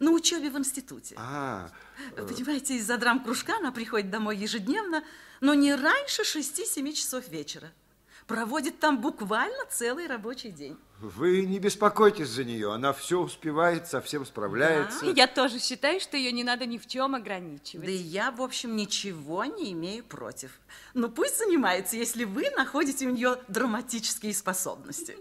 на учебе в институте. А, Понимаете, из-за драм-кружка она приходит домой ежедневно, но не раньше 6-7 часов вечера. Проводит там буквально целый рабочий день. вы не беспокойтесь за нее. Она все успевает, совсем справляется. Я тоже считаю, что ее не надо ни в чем ограничивать. Да и я, в общем, ничего не имею против. Но пусть занимается, если вы находите у нее драматические способности.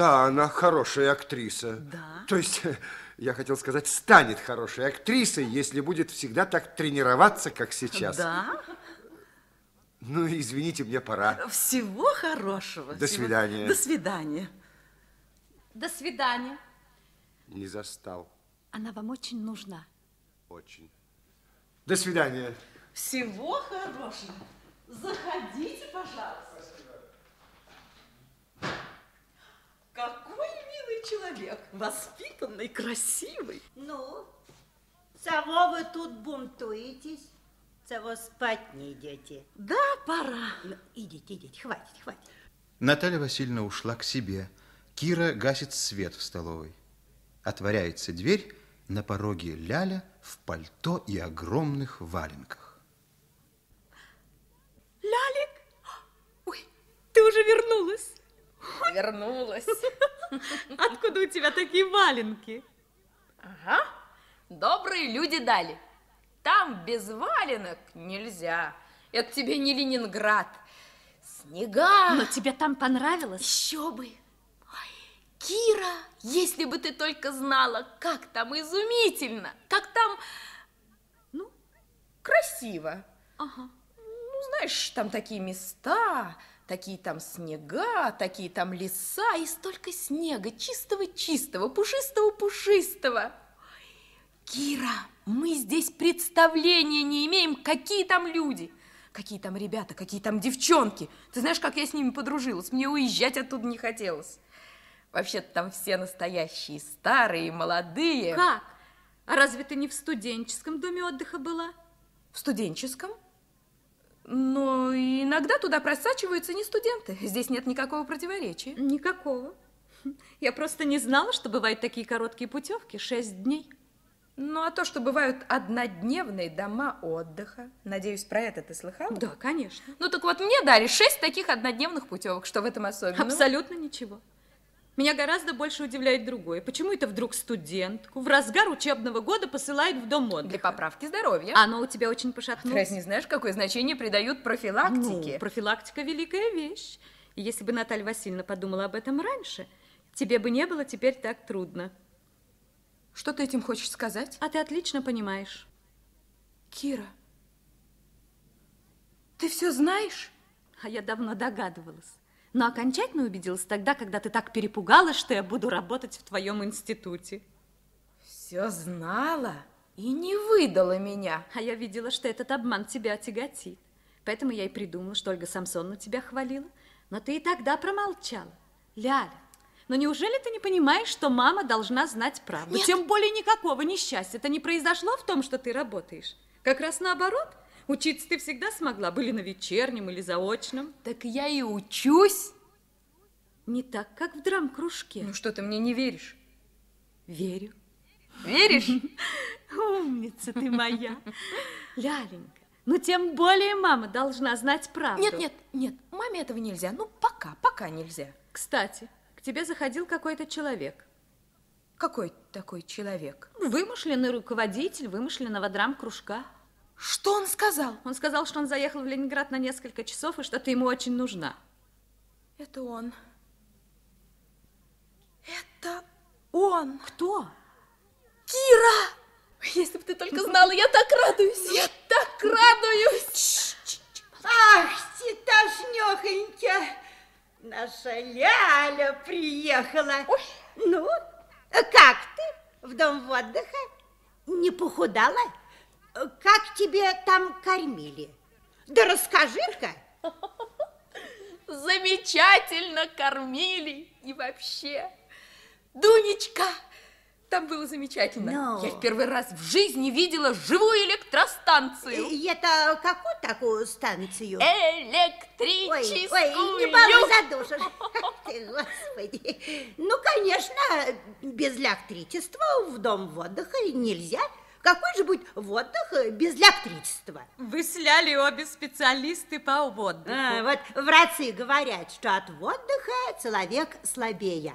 Да, она хорошая актриса. Да? То есть, я хотел сказать, станет хорошей актрисой, если будет всегда так тренироваться, как сейчас. Да? Ну, извините, мне пора. Всего хорошего. До Всего- свидания. До свидания. До свидания. Не застал. Она вам очень нужна. Очень. До свидания. Всего хорошего. Заходите, пожалуйста. Какой милый человек. Воспитанный, красивый. Ну, чего вы тут бунтуетесь? Чего спать не идете? Да, пора. Ну, идите, идите, хватит, хватит. Наталья Васильевна ушла к себе. Кира гасит свет в столовой. Отворяется дверь, на пороге Ляля в пальто и огромных валенках. Лялик, ой, ты уже вернулась. Вернулась. Откуда у тебя такие валенки? Ага. Добрые люди дали. Там без валенок нельзя. Это тебе не Ленинград. Снега. Но тебе там понравилось? Еще бы. Кира, если бы ты только знала, как там изумительно, как там, ну, красиво. Ага. Ну, знаешь, там такие места, такие там снега, такие там леса, и столько снега, чистого-чистого, пушистого-пушистого. Кира, мы здесь представления не имеем, какие там люди, какие там ребята, какие там девчонки. Ты знаешь, как я с ними подружилась? Мне уезжать оттуда не хотелось. Вообще-то там все настоящие, старые, молодые. Как? А разве ты не в студенческом доме отдыха была? В студенческом? Но иногда туда просачиваются не студенты. Здесь нет никакого противоречия. Никакого. Я просто не знала, что бывают такие короткие путевки, шесть дней. Ну, а то, что бывают однодневные дома отдыха. Надеюсь, про это ты слыхала? Да, конечно. Ну, так вот, мне дали шесть таких однодневных путевок. Что в этом особенного? Абсолютно ничего. Меня гораздо больше удивляет другое. Почему это вдруг студентку в разгар учебного года посылают в дом Для отдыха? поправки здоровья. Оно у тебя очень Ты пошатнулось. разве не знаешь, какое значение придают профилактике? Ну, профилактика – великая вещь. И если бы Наталья Васильевна подумала об этом раньше, тебе бы не было теперь так трудно. Что ты этим хочешь сказать? А ты отлично понимаешь. Кира, ты все знаешь? А я давно догадывалась. Но окончательно убедилась тогда, когда ты так перепугалась, что я буду работать в твоем институте. Все знала и не выдала меня. А я видела, что этот обман тебя тяготит. Поэтому я и придумала, что Ольга Самсоновна тебя хвалила. Но ты и тогда промолчала. Ляля, но неужели ты не понимаешь, что мама должна знать правду? Нет. Тем более никакого несчастья. Это не произошло в том, что ты работаешь. Как раз наоборот. Учиться ты всегда смогла, были на вечернем или заочном. Так я и учусь. Не так, как в драм-кружке. Ну что, ты мне не веришь? Верю. Веришь? Умница ты моя. Ляленька, ну тем более мама должна знать правду. Нет, нет, нет, маме этого нельзя. Ну, пока, пока нельзя. Кстати, к тебе заходил какой-то человек. Какой такой человек? Вымышленный руководитель вымышленного драм-кружка. Что он сказал? Он сказал, что он заехал в Ленинград на несколько часов и что ты ему очень нужна. Это он. Это он. Кто? Кира! Если бы ты только знала, я так радуюсь. Я так радуюсь. Ах, тетошнёхонька, наша Ляля приехала. Ну, как ты в дом отдыха? Не похудала? Как тебе там кормили? Да расскажи-ка. Замечательно кормили и вообще. Дунечка, Там было замечательно. Ну. Я в первый раз в жизни видела живую электростанцию. И это какую такую станцию? Электрическую. Ой, ой, не балуй задушишь. Ты, господи. Ну, конечно, без электричества в дом отдыха нельзя. Какой же будет отдых без электричества? Вы с Лялей обе специалисты по отдыху. А, вот врачи говорят, что от отдыха человек слабее.